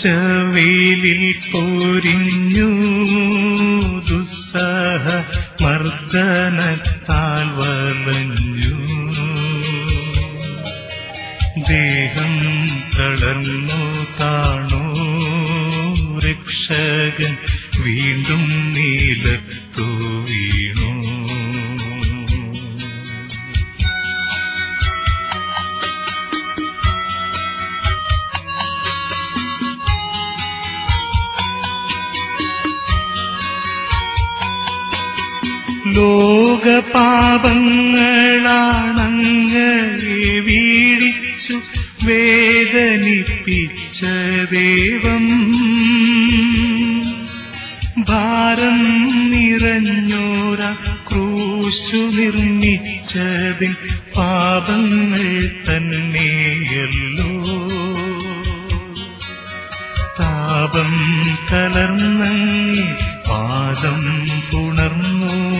ഉച്ചവേലിൽ പോരിഞ്ഞു. ദുസ്സഹ മർദ്ദനത്താൽ വലഞ്ഞു. ദേഹം തളർന്നു താണോ. രക്ഷകൻ വീണ്ടും നീലത്തു വീണു. ലോകപാപങ്ങളാണങ്ങയെ വീഴിച്ചു വേദനിപ്പിച്ച ദേവം. ഭാരം നിറഞ്ഞോര ക്രൂശു നിർമ്മിച്ചതിൽ പാപങ്ങൾ തന്നെയല്ലോ പാപം കലർന്നങ്ങി പാദം പുണർന്നു.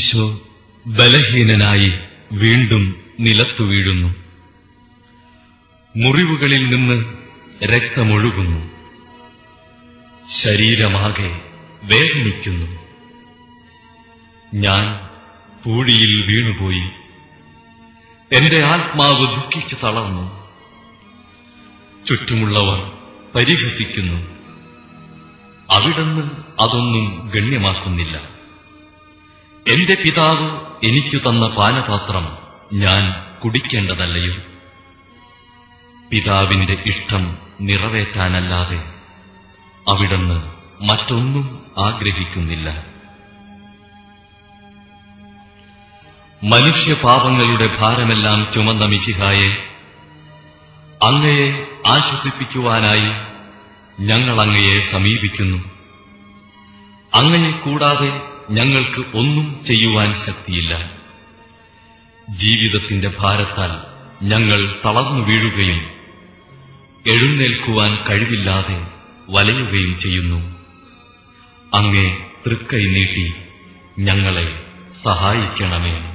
ഈശോ ബലഹീനനായി വീണ്ടും നിലത്തു വീഴുന്നു. മുറിവുകളിൽ നിന്ന് രക്തമൊഴുകുന്നു. ശരീരമാകെ വേദനിക്കുന്നു. ഞാൻ പൂഴിയിൽ വീണുപോയി. എന്റെ ആത്മാവ് ദുഃഖിച്ചു തളർന്നു. ചുറ്റുമുള്ളവർ പരിഹസിക്കുന്നു. അവിടുന്ന് അതൊന്നും ഗണ്യമാക്കുന്നില്ല. എന്റെ പിതാവ് എനിക്കു തന്ന പാനപാത്രം ഞാൻ കുടിക്കേണ്ടതല്ലയോ? പിതാവിന്റെ ഇഷ്ടം നിറവേറ്റാനല്ലാതെ അവിടുന്ന് മറ്റൊന്നും ആഗ്രഹിക്കുന്നില്ല. മനുഷ്യപാപങ്ങളുടെ ഭാരമെല്ലാം ചുമന്ന മിശിഹായെ അങ്ങയെ ആശ്വസിപ്പിക്കുവാനായി ഞങ്ങൾ അങ്ങയെ സമീപിക്കുന്നു. അങ്ങയെ കൂടാതെ ഞങ്ങൾക്ക് ഒന്നും ചെയ്യുവാൻ ശക്തിയില്ല. ജീവിതത്തിന്റെ ഭാരത്താൽ ഞങ്ങൾ തളർന്നു വീഴുകയും എഴുന്നേൽക്കുവാൻ കഴിവില്ലാതെ വലയുകയും ചെയ്യുന്നു. അങ്ങേ തൃക്കൈ നീട്ടി ഞങ്ങളെ സഹായിക്കണമേ.